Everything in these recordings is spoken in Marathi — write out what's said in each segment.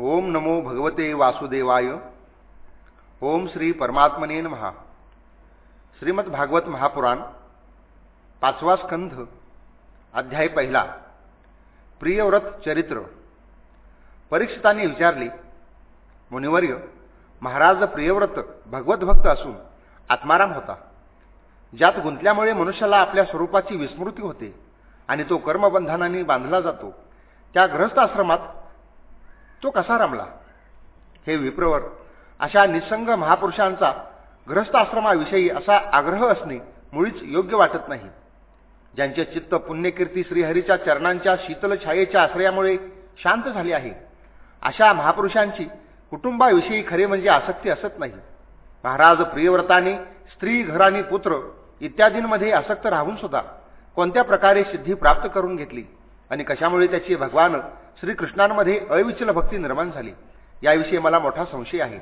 ओम नमो भगवते वासुदेवाय। ओम श्री परमात्मने महा श्रीमद भागवत महापुराण पाचवा स्कंध अध्याय पहिला। प्रियव्रत चरित्र। परीक्षितांनी विचारले मुनिवर्य महाराज प्रियव्रत भगवत भक्त असून आत्माराम होता. ज्यात गुंतल्यामुळे मनुष्याला आपल्या स्वरूपाची विस्मृती होते आणि तो कर्मबंधनाने बांधला जातो. त्या ग्रहस्थ आश्रमात तो कसा रमला? हे विप्रवर अशा निसंग महापुरुषांचा ग्रस्ताश्रमाविषयी असा आग्रह असणे मुळीच योग्य वाटत नाही. ज्यांचे चित्त पुण्यकीर्ती श्रीहरीच्या चरणांच्या शीतल छायेच्या आश्रयामुळे शांत झाले आहे अशा महापुरुषांची कुटुंबाविषयी खरे म्हणजे आसक्ती असत नाही. महाराज प्रियव्रताने स्त्री घर पुत्र इत्यादींमध्ये आसक्त राहून सुद्धा कोणत्या प्रकारे सिद्धी प्राप्त करून घेतली? आणि कशामुळे त्याची भगवान श्रीकृष्णांमध्ये अविचल भक्ती निर्माण झाली याविषयी मला मोठा संशय आहे.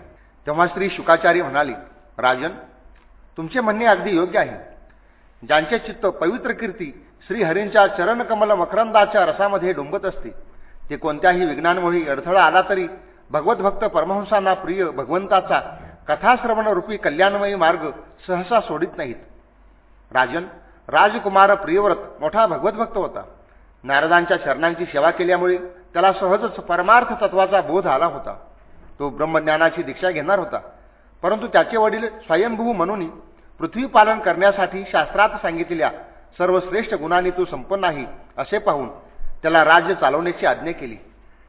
तेव्हा श्री शुकाचार्य म्हणाले राजन तुमचे म्हणणे अगदी योग्य आहे. ज्यांचे चित्त पवित्र कीर्ती श्रीहरींच्या चरणकमल मकरंदाच्या रसामध्ये डुंबत असते ते कोणत्याही विज्ञानमुळे अडथळा आला तरी भगवतभक्त परमहंसांना प्रिय भगवंताचा कथाश्रवणरूपी कल्याणमयी मार्ग सहसा सोडित नाहीत. राजन राजकुमार प्रियव्रत मोठा भगवतभक्त होता. नारदांच्या शरणांची सेवा केल्यामुळे त्याला सहजच परमार्थ तत्वाचा बोध आला होता. तो ब्रह्मज्ञानाची दीक्षा घेणार होता. परंतु त्याचे वडील स्वयंभू म्हणून पृथ्वी पालन करण्यासाठी शास्त्रात सांगितलेल्या सर्वश्रेष्ठ गुणांनी तो संपन्न आहे असे पाहून त्याला राज्य चालवण्याची आज्ञा केली.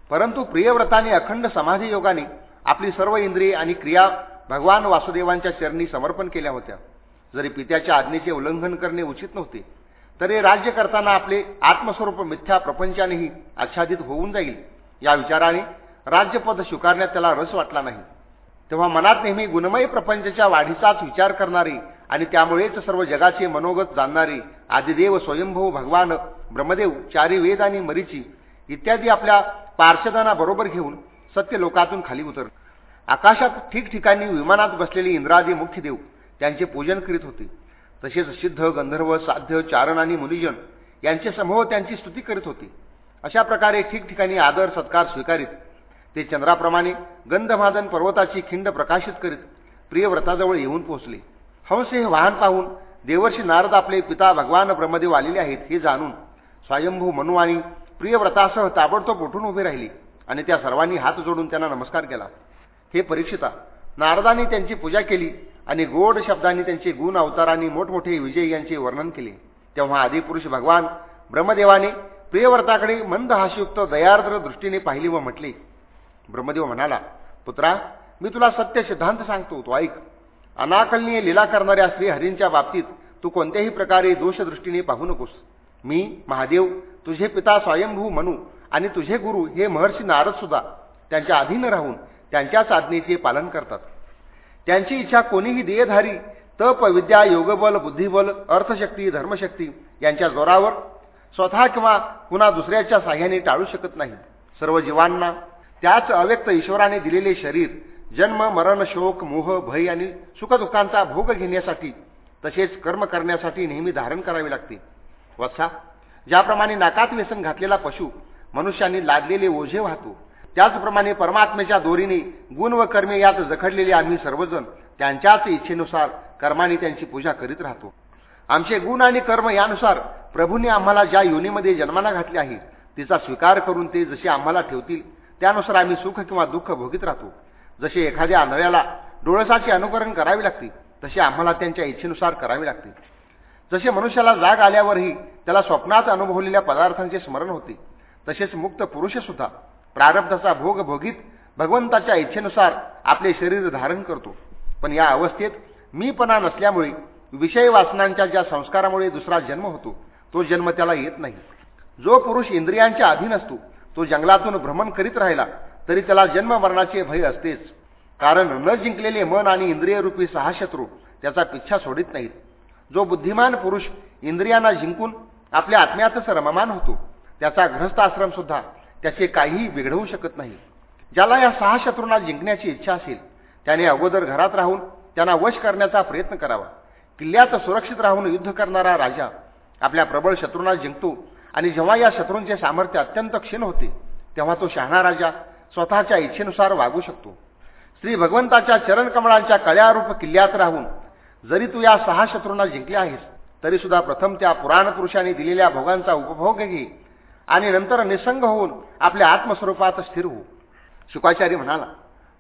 परंतु प्रियव्रताने अखंड समाधी योगाने आपली सर्व इंद्रिये आणि क्रिया भगवान वासुदेवांच्या चरणी समर्पण केल्या होत्या. जरी पित्याच्या आज्ञेचे उल्लंघन करणे उचित नव्हते तरी राज्य करताना आपले आत्मस्वरूप मिथ्या प्रपंचानेही आच्छादित होऊन जाईल या विचाराने राज्यपद स्वीकारण्यात त्याला रस वाटला नाही. तेव्हा मनात नेहमी गुणमय प्रपंचच्या वाढीचाच विचार करणारी आणि त्यामुळेच सर्व जगाचे मनोगत जाणणारी आदिदेव स्वयंभू भगवान ब्रह्मदेव चारी वेद आणि मरीची इत्यादी आपल्या पार्षदांना बरोबर घेऊन सत्य लोकातून खाली उतर आकाशात ठिकठिकाणी विमानात बसलेले इंद्रादी मुख्य देव त्यांचे पूजन करीत होते. तसेच सिद्ध गंधर्व साध्य चारण आणि मुनिजन यांचे समूह त्यांची स्तुती करीत होते. अशा प्रकारे ठिकठिकाणी आदर सत्कार स्वीकारित. ते चंद्राप्रमाणे गंधमादन पर्वताची खिंड प्रकाशित करीत प्रियव्रताजवळ येऊन पोहोचले. हंस हे वाहन पाहून देवर्षी नारद आपले पिता भगवान ब्रह्मदेव आलेले आहेत हे जाणून स्वयंभू मनू आणि प्रियव्रतासह ताबडतोब उठून उभे राहिले आणि त्या सर्वांनी हात जोडून त्यांना नमस्कार केला. हे परीक्षिता नारदाने त्यांची पूजा केली. आणि गोड शब्दांनी त्यांचे गुण अवतारांनी मोठमोठे विजय यांचे वर्णन केले. तेव्हा आदिपुरुष भगवान ब्रह्मदेवाने प्रियव्रताकडे मंद हास्युक्त दयार्द्र दृष्टीने पाहिली व म्हटले ब्रह्मदेव म्हणाला पुत्रा मी तुला सत्य सिद्धांत सांगतो तो ऐक. अनाकलनीय लीला करणाऱ्या श्रीहरींच्या बाबतीत तू कोणत्याही प्रकारे दोषदृष्टीने पाहू नकोस. मी महादेव तुझे पिता स्वयंभू म्हणू आणि तुझे गुरु हे महर्षी नारद सुद्धा त्यांच्या अधीन राहून त्यांच्याच आज्ञेचे पालन करतात. त्यांची इच्छा कोणीही देयधारी तप विद्या योगबल बुद्धिबल अर्थशक्ती धर्मशक्ती यांच्या जोरावर स्वतः किंवा पुन्हा दुसऱ्याच्या साह्याने टाळू शकत नाही. सर्व जीवांना त्याच अव्यक्त ईश्वराने दिलेले शरीर जन्म मरण शोक मोह भय आणि सुखदुःखांचा भोग घेण्यासाठी तसेच कर्म करण्यासाठी नेहमी धारण करावे लागते. वत्सा ज्याप्रमाणे नाकात व्यसन घातलेला पशु मनुष्याने लादलेले ओझे वाहतो त्याचप्रमाणे परमात्म्याच्या दोरीने गुण व कर्मे यात जखडलेले आम्ही सर्वजण त्यांच्याच इच्छेनुसार कर्माने त्यांची पूजा करीत राहतो. आमचे गुण आणि कर्म यानुसार प्रभूने आम्हाला ज्या योनीमध्ये जन्माला घातले आहे तिचा स्वीकार करून ते जसे आम्हाला ठेवतील त्यानुसार आम्ही सुख किंवा दुःख भोगीत राहतो. जसे एखाद्या आंधळ्याला डोळसाचे अनुकरण करावे लागते तसे आम्हाला त्यांच्या इच्छेनुसार करावे लागते. जसे मनुष्याला जाग आल्यावरही त्याला स्वप्नात अनुभवलेल्या पदार्थांचे स्मरण होते तसेच मुक्त पुरुषसुद्धा प्रारब्धाचा भोग भोगीत भगवंताच्या इच्छेनुसार आपले शरीर धारण करतो. पण या अवस्थेत मीपणा नसल्यामुळे विषय वासनांच्या ज्या संस्कारामुळे दुसरा जन्म होतो तो जन्म त्याला येत नाही. जो पुरुष इंद्रियांच्या अधीन असतो तो जंगलातून भ्रमण करीत राहिला तरी त्याला जन्म मरणाचे भय असतेच. कारण न जिंकलेले मन आणि इंद्रियरूपी सहा शत्रू त्याचा पिच्छा सोडित नाहीत. जो बुद्धिमान पुरुष इंद्रियांना जिंकून आपल्या आत्म्यातच रममान होतो त्याचा ग्रहस्थाश्रम सुद्धा त्याचे काहीही बिघडवू शकत नाही. ज्याला या सहा शत्रूंना जिंकण्याची इच्छा असेल त्याने अगोदर घरात राहून त्यांना वश करण्याचा प्रयत्न करावा. किल्ल्यात सुरक्षित राहून युद्ध करणारा राजा आपल्या प्रबळ शत्रूंना जिंकतो आणि जेव्हा या शत्रूंचे सामर्थ्य अत्यंत क्षीण होते तेव्हा तो शहाणा राजा स्वतःच्या इच्छेनुसार वागू शकतो. श्री भगवंताच्या चरणकमळांच्या कळ्यारूप किल्ल्यात राहून जरी तू या सहा शत्रूंना जिंकले आहेस तरीसुद्धा प्रथम त्या पुराण पुरुषांनी दिलेल्या भोगांचा उपभोग घे. आणि नंतर निसंग होऊन आपल्या आत्मस्वरूपात स्थिर होऊ. शुकाचार्य म्हणाला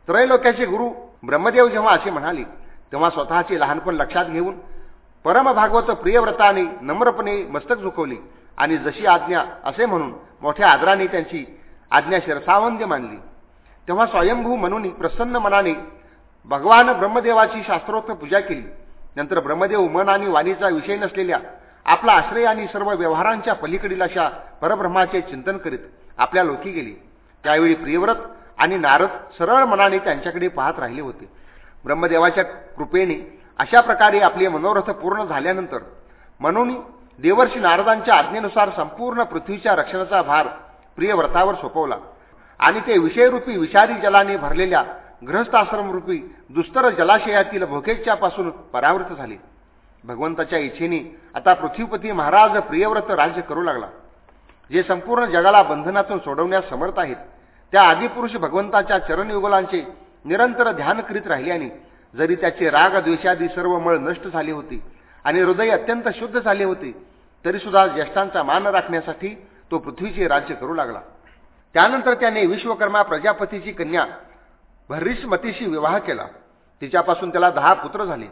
त्रैलोक्याचे गुरु ब्रह्मदेव जेव्हा असे म्हणाले तेव्हा स्वतःचे लहानपण लक्षात घेऊन परमभागवत प्रियव्रताने नम्रपणे मस्तक झुकवले आणि जशी आज्ञा असे म्हणून मोठ्या आदराने त्यांची आज्ञा शिरसावंद्य मानली. तेव्हा स्वयंभू म्हणून प्रसन्न मनाने भगवान ब्रह्मदेवाची शास्त्रोक्त पूजा केली. नंतर ब्रह्मदेव मन आणि वाणीचा विषय नसलेल्या आपला आश्रय आणि सर्व व्यवहारांच्या पलीकडील अशा परब्रह्माचे चिंतन करीत आपल्या लोकी गेली. त्यावेळी प्रियव्रत आणि नारद सरळ मनाने त्यांच्याकडे पाहत राहिले होते. ब्रह्मदेवाच्या कृपेने अशा प्रकारे आपले मनोरथ पूर्ण झाल्यानंतर म्हणून देवर्षी नारदांच्या आज्ञेनुसार संपूर्ण पृथ्वीच्या रक्षणाचा भार प्रियव्रतावर सोपवला आणि ते विषयरूपी विषारी जलाने भरलेल्या गृहस्थाश्रमरूपी दुस्तर जलाशयातील भोकेच्यापासून परावृत झाले. भगवंताच्या इच्छेने आता पृथ्वीपती महाराज प्रियव्रत राज्य करू लागला. जे संपूर्ण जगाला बंधनातून सोडवण्यास समर्थ आहेत त्या आदिपुरुष भगवंताच्या चरणयुगलांचे निरंतर ध्यान करीत राहिल्याने जरी त्याचे राग द्वेषादी सर्व मळ नष्ट झाले होते आणि हृदय अत्यंत शुद्ध झाले होते तरीसुद्धा ज्येष्ठांचा मान राखण्यासाठी तो पृथ्वीचे राज्य करू लागला. त्यानंतर त्याने विश्वकर्मा प्रजापतीची कन्या भर्रिष्मतीशी विवाह केला. तिच्यापासून त्याला दहा पुत्र झाले.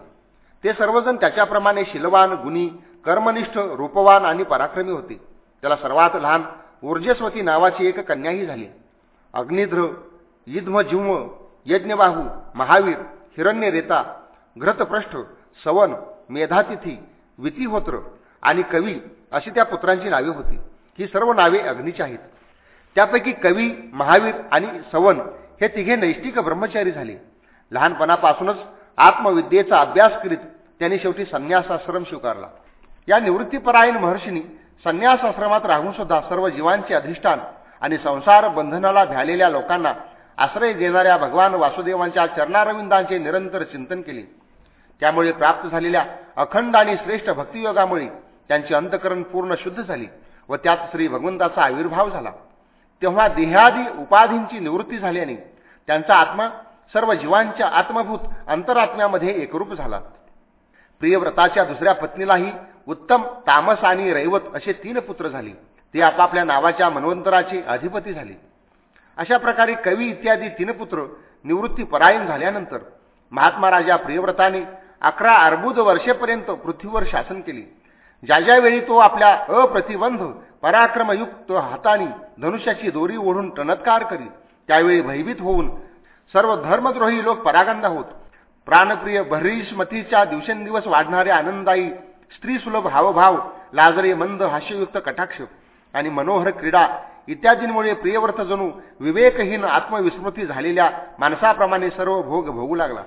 ते सर्वजण त्याच्याप्रमाणे शिलवान गुणी कर्मनिष्ठ रूपवान आणि पराक्रमी होते. त्याला सर्वात लहान ऊर्जेस्वती नावाची एक कन्याही झाली. अग्निध्र युध्मजिव्म यज्ञबाहू महावीर हिरण्यरेता घृतपृष्ठ सवन मेधातिथी वितिहोत्र आणि कवी अशी त्या पुत्रांची नावे होती. ही सर्व नावे अग्नीची आहेत. त्यापैकी कवी महावीर आणि सवन हे तिघे नैष्टिक ब्रह्मचारी झाले. लहानपणापासूनच आत्मविद्येचा अभ्यास करीत त्यांनी शेवटी संन्यासाश्रम स्वीकारला. या निवृत्तीपरायण महर्षींनी संन्यासाश्रमात राहून सुद्धा सर्व जीवांचे अधिष्ठान आणि संसार बंधनाला भ्यालेल्या लोकांना आश्रय देणाऱ्या भगवान वासुदेवांच्या चरणारविंदांचे निरंतर चिंतन केले. त्यामुळे प्राप्त झालेल्या अखंड आणि श्रेष्ठ भक्तियोगामुळे त्यांचे अंतकरण पूर्ण शुद्ध झाली व त्यात श्री भगवंताचा आविर्भाव झाला. तेव्हा देहादी उपाधींची निवृत्ती झाल्याने त्यांचा आत्मा सर्व जीवांच्या आत्मभूत अंतरात्म्यामध्ये एकरूप झाला. प्रियव्रताच्या दुसऱ्या पत्नीलाही उत्तम तामस आणि रैवत असे तीन पुत्र झाले. ते आपापल्या नावाच्या मनवंतराचे अधिपती झाले. अशा प्रकारे कवी इत्यादी तीन पुत्र निवृत्ती परायण झाल्यानंतर महात्मा राजा प्रियव्रताने अकरा अर्बुद वर्षेपर्यंत पृथ्वीवर शासन केले. ज्या ज्यावेळी तो आपल्या अप्रतिबंध पराक्रमयुक्त हाताने धनुष्याची दोरी ओढून टणत्कार करी त्यावेळी भयभीत होऊन सर्व धर्मद्रोही लोक परागंद होत. प्राणप्रिय भरीष्मतीच्या दिवसेंदिवस वाढणारे आनंददायी स्त्रीसुलभ हावभाव लाजरे मंद हास्ययुक्त कटाक्ष आणि मनोहर क्रीडा इत्यादींमुळे प्रियव्रत जणू विवेकहीन आत्मविस्मृती झालेल्या माणसाप्रमाणे सर्व भोग भोगू लागला.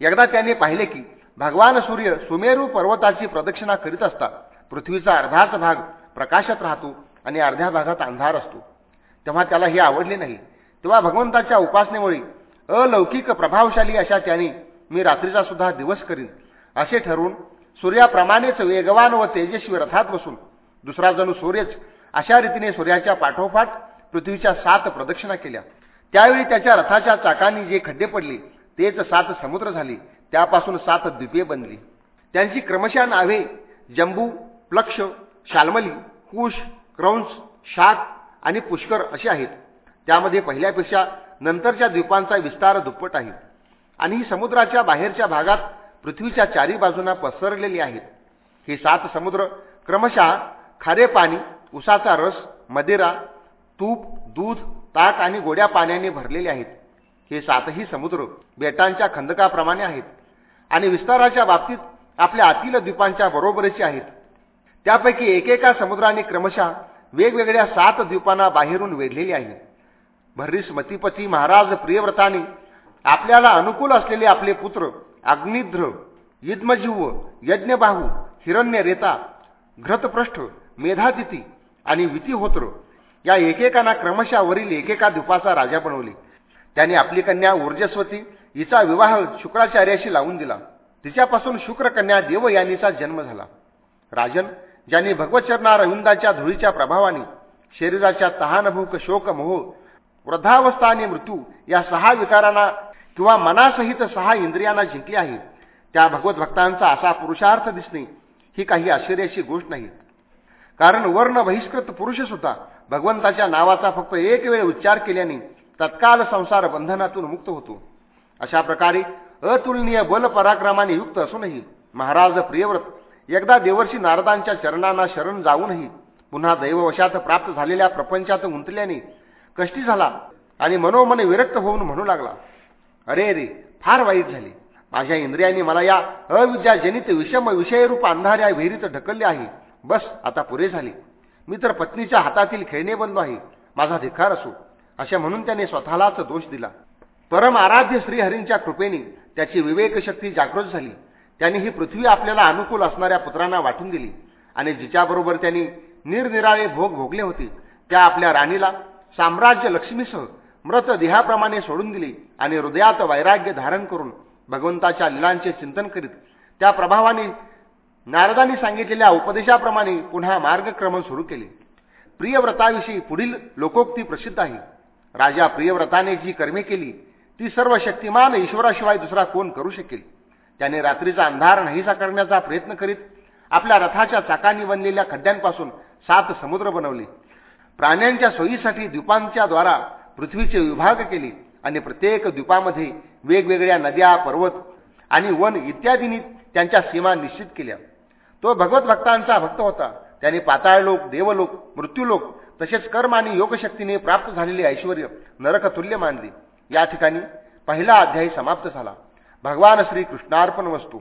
एकदा त्याने पाहिले की भगवान सूर्य सुमेरू पर्वताची प्रदक्षिणा करीत असता पृथ्वीचा अर्धाच भाग प्रकाशात राहतो आणि अर्ध्या भागात अंधार असतो. तेव्हा त्याला हे आवडले नाही. तेव्हा भगवंताच्या उपासनेमुळे अलौकिक प्रभावशाली अशा त्याने मी रात्रीचा सुद्धा दिवस करीन. असे ठरवून सूर्याप्रमाणेच वेगवान व तेजस्वी रथात बसून दुसरा जणू सूर्यच अशा रीतीने सूर्याच्या पाठोपाठ पृथ्वीच्या सात प्रदक्षिणा केल्या. त्यावेळी त्याच्या रथाच्या चाकांनी जे खड्डे पडले तेच सात समुद्र झाले त्यापासून सात द्वीपे बनली. त्यांची क्रमशः नावे जंबू प्लक्ष शालमली कुश क्रौंस शाक आणि पुष्कर अशी आहेत. त्यामध्ये पहिल्यापेक्षा नंतरच्या द्वीपांचा विस्तार दुप्पट आहे. आणि ही समुद्राच्या बाहेरच्या भागात पृथ्वीच्या चारी बाजूंना पसरलेली आहेत. हे सात समुद्र क्रमशः खारे पाणी उसाचा रस मदिरा तूप दूध ताक आणि गोड्या पाण्याने भरलेले आहेत. हे सातही समुद्र बेटांच्या खंदकाप्रमाणे आहेत. आणि विस्ताराच्या बाबतीत आपल्या आतील द्वीपांच्या बरोबरीचे आहेत. त्यापैकी एकेका समुद्राने क्रमशः वेगवेगळ्या सात द्वीपांना बाहेरून वेढलेली आहे. भर्रीस मतीपती महाराज प्रियव्रताने आपल्याला अनुकूल असलेले आपले पुत्र अग्निध्र युद्मजीव यज्ञबाहू हिरण्य रेता घृतपृष्ठ मेधातिथी आणि वितीहोत्र या एकेकांना क्रमशः वरील एकेका द्वीपाचा राजा बनवले. त्याने आपली कन्या ऊर्जस्वती हिचा विवाह शुक्राचार्याशी लावून दिला. तिच्यापासून शुक्रकन्या देवयानीचा जन्म झाला. राजन ज्यांनी भगवचरणा रविंदाच्या धुळीच्या प्रभावाने शरीराच्या तहानभूक शोक मोह वृद्धावस्था आणि मृत्यू या सहा विकारांना किंवा मनासहित सहा इंद्रियांना जिंकले आहे. त्या भगवत भक्तांचा असा पुरुषार्थ दिसणे ही काही आश्चर्याची गोष्ट नाही. कारण वर्ण बहिष्कृत पुरुष सुद्धा भगवंताच्या नावाचा फक्त एक वेळ उच्चार केल्याने तत्काल संसार बंधनातून मुक्त होतो. अशा प्रकारे अतुलनीय बल पराक्रमाने युक्त असूनही महाराज प्रियव्रत एकदा देवर्षी नारदांच्या चरणांना शरण जाऊनही पुन्हा दैववशात प्राप्त झालेल्या प्रपंचात गुंतल्याने कष्टी झाला आणि मनोमन विरक्त होऊन म्हणू लागला अरे रे फार वाईट झाली. माझ्या इंद्रियांनी मला या अविद्याजनित विषम विषयरूप अंधाऱ्या विहिरीत ढकलले आहे. बस आता पुरे झाले. मी तर पत्नीच्या हातातील खेळणे बनलो आहे. माझा धिक्कार असो. असे म्हणून त्याने स्वतःलाच दोष दिला. परम आराध्य श्रीहरींच्या कृपेने त्याची विवेकशक्ती जागृत झाली. त्याने ही पृथ्वी आपल्याला अनुकूल असणाऱ्या पुत्रांना वाटून दिली आणि जिच्याबरोबर त्यांनी निरनिराळे भोग भोगले होते त्या आपल्या राणीला साम्राज्य लक्ष्मीसह मृत देहाप्रमाणे सोडून दिली आणि हृदयात वैराग्य धारण करून भगवंताच्या लिलांचे चिंतन करीत त्या प्रभावाने नारदांनी सांगितलेल्या उपदेशाप्रमाणे पुन्हा मार्गक्रमण सुरू केले. प्रियव्रताविषयी पुढील लोकोक्ती प्रसिद्ध आहे. राजा प्रियव्रताने जी कर्मे केली ती सर्व शक्तिमान ईश्वराशिवाय दुसरा कोण करू शकेल? त्याने रात्रीचा अंधार नाहीसा करण्याचा प्रयत्न करीत आपल्या रथाच्या चाकांनी बनलेल्या खड्ड्यांपासून सात समुद्र बनवले. प्राण्यांच्या सोयीसाठी द्वीपांच्या द्वारा पृथ्वीचे विभाग केले आणि प्रत्येक द्वीपामध्ये वेगवेगळ्या नद्या पर्वत आणि वन इत्यादींनी त्यांच्या सीमा निश्चित केल्या. तो भगवत भक्तांचा भक्त होता. त्याने पाताळलोक देवलोक मृत्यूलोक तसेच कर्म आणि योगशक्तीने प्राप्त झालेले ऐश्वर नरकतुल्य मानले. या ठिकाणी पहिला अध्यायी समाप्त झाला. भगवान श्री कृष्णार्पण वस्तू.